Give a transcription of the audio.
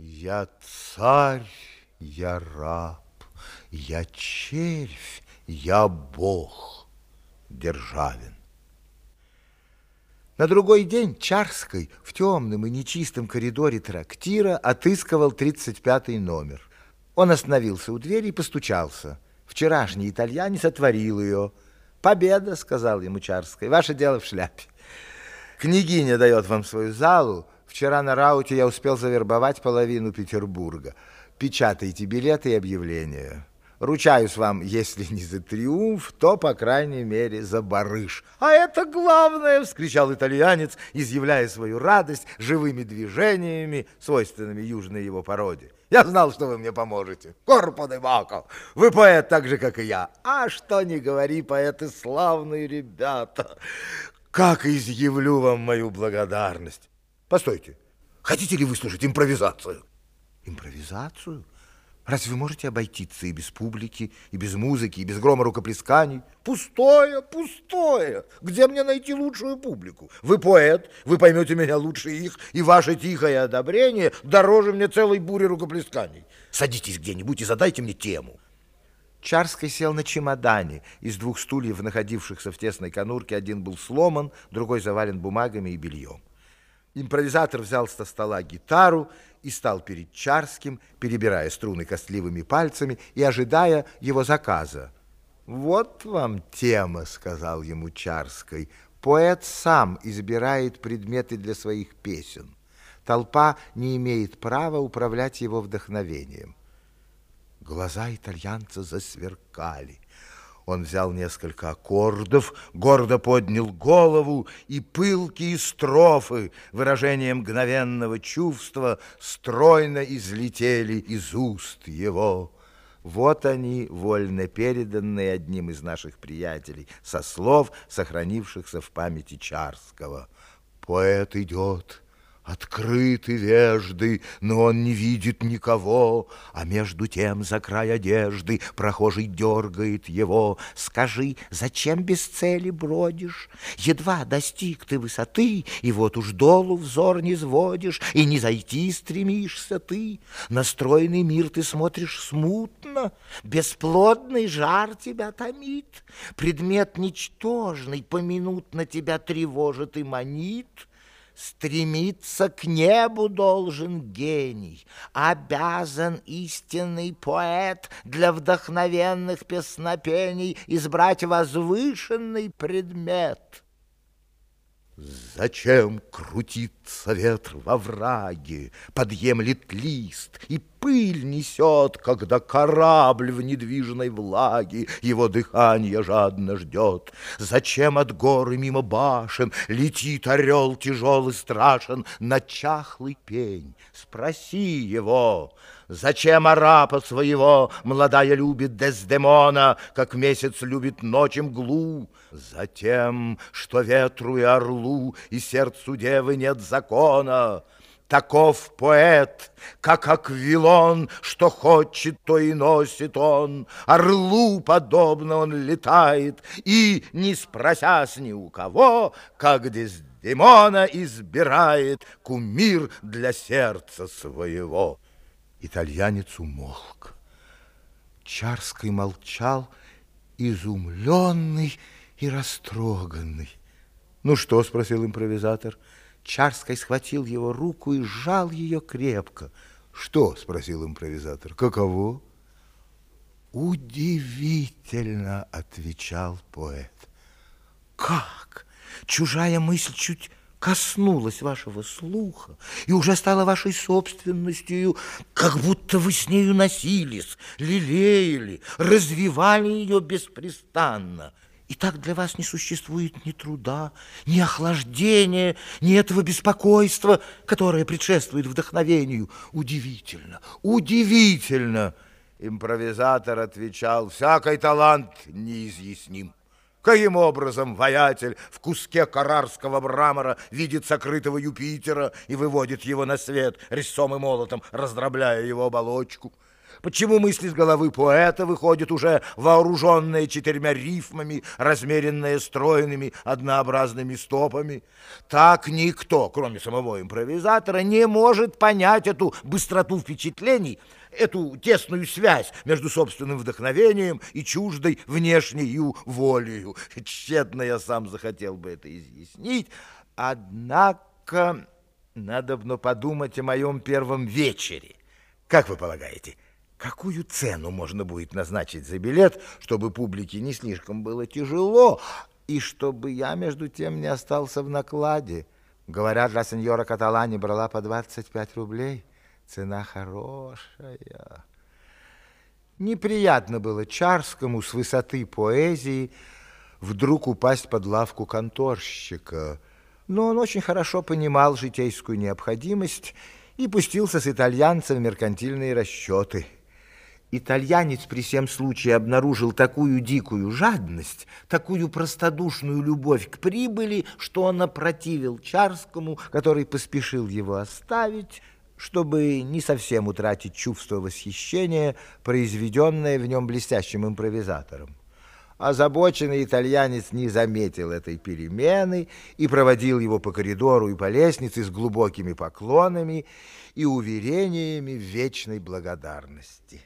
Я царь, я раб, я червь, я бог, Державин. На другой день Чарской в темном и нечистом коридоре трактира отыскивал 35-й номер. Он остановился у двери и постучался. Вчерашний итальянец отворил ее. «Победа», — сказал ему Чарской, — «ваше дело в шляпе. Княгиня дает вам свою залу. Вчера на рауте я успел завербовать половину Петербурга. Печатайте билеты и объявления». Ручаюсь вам, если не за триумф, то, по крайней мере, за барыш. А это главное, вскричал итальянец, изъявляя свою радость живыми движениями, свойственными южной его породе. Я знал, что вы мне поможете. Корпо де Бако, вы поэт так же, как и я. А что не говори, поэты славные ребята. Как изъявлю вам мою благодарность. Постойте, хотите ли выслушать импровизацию? Импровизацию? Разве вы можете обойтиться и без публики, и без музыки, и без грома рукоплесканий? Пустое, пустое. Где мне найти лучшую публику? Вы поэт, вы поймете меня лучше их, и ваше тихое одобрение дороже мне целой бури рукоплесканий. Садитесь где-нибудь и задайте мне тему. Чарский сел на чемодане. Из двух стульев, находившихся в тесной конурке, один был сломан, другой завален бумагами и бельем. Импровизатор взял со стола гитару и стал перед Чарским, перебирая струны костливыми пальцами и ожидая его заказа. «Вот вам тема», — сказал ему Чарской. «Поэт сам избирает предметы для своих песен. Толпа не имеет права управлять его вдохновением». Глаза итальянца засверкали. Он взял несколько аккордов, гордо поднял голову, и пылкие строфы, выражение мгновенного чувства, стройно излетели из уст его. Вот они, вольно переданные одним из наших приятелей, со слов, сохранившихся в памяти Чарского. Поэт идет, Открыты вежды, но он не видит никого, А между тем за край одежды Прохожий дергает его. Скажи, зачем без цели бродишь? Едва достиг ты высоты, И вот уж долу взор не сводишь, И не зайти стремишься ты. Настроенный мир ты смотришь смутно, Бесплодный жар тебя томит, Предмет ничтожный поминутно Тебя тревожит и манит — Стремиться к небу должен гений, Обязан истинный поэт Для вдохновенных песнопений Избрать возвышенный предмет — Зачем крутится ветр во враге, Подъемлет лист и пыль несет, Когда корабль в недвижной влаге Его дыхание жадно ждет? Зачем от горы мимо башен Летит орел тяжелый страшен На чахлый пень? Спроси его, Зачем арапа своего молодая любит Дездемона, Как месяц любит ночь мглу? Затем, что ветру и орлу И сердцу девы нет закона, Таков поэт, как аквилон, Что хочет, то и носит он. Орлу подобно он летает, И, не спросясь ни у кого, Как Дездемона избирает Кумир для сердца своего. Итальянец умолк. Чарский молчал, изумленный и растроганный. «Ну что?» — спросил импровизатор. Чарский схватил его руку и сжал ее крепко. «Что?» — спросил импровизатор. «Каково?» «Удивительно!» — отвечал поэт. «Как? Чужая мысль чуть коснулась вашего слуха и уже стала вашей собственностью, как будто вы с нею носились, лелеяли, развивали ее беспрестанно. И так для вас не существует ни труда, ни охлаждения, ни этого беспокойства, которое предшествует вдохновению. Удивительно, удивительно! Импровизатор отвечал, всякий талант неизъясним. Каким образом воятель в куске карарского мрамора видит сокрытого Юпитера и выводит его на свет резцом и молотом, раздробляя его оболочку? Почему мысли с головы поэта выходят уже вооруженные четырьмя рифмами, размеренные стройными однообразными стопами? Так никто, кроме самого импровизатора, не может понять эту быстроту впечатлений, эту тесную связь между собственным вдохновением и чуждой внешней волею. Тщетно я сам захотел бы это изъяснить, однако надо бы подумать о моем первом вечере. Как вы полагаете, какую цену можно будет назначить за билет, чтобы публике не слишком было тяжело, и чтобы я, между тем, не остался в накладе? Говорят, для сеньора Каталани брала по 25 рублей. Цена хорошая. Неприятно было Чарскому с высоты поэзии вдруг упасть под лавку конторщика, но он очень хорошо понимал житейскую необходимость и пустился с итальянцем в меркантильные расчеты. Итальянец при всем случае обнаружил такую дикую жадность, такую простодушную любовь к прибыли, что он опротивил Чарскому, который поспешил его оставить, чтобы не совсем утратить чувство восхищения, произведенное в нем блестящим импровизатором. Озабоченный итальянец не заметил этой перемены и проводил его по коридору и по лестнице с глубокими поклонами и уверениями в вечной благодарности.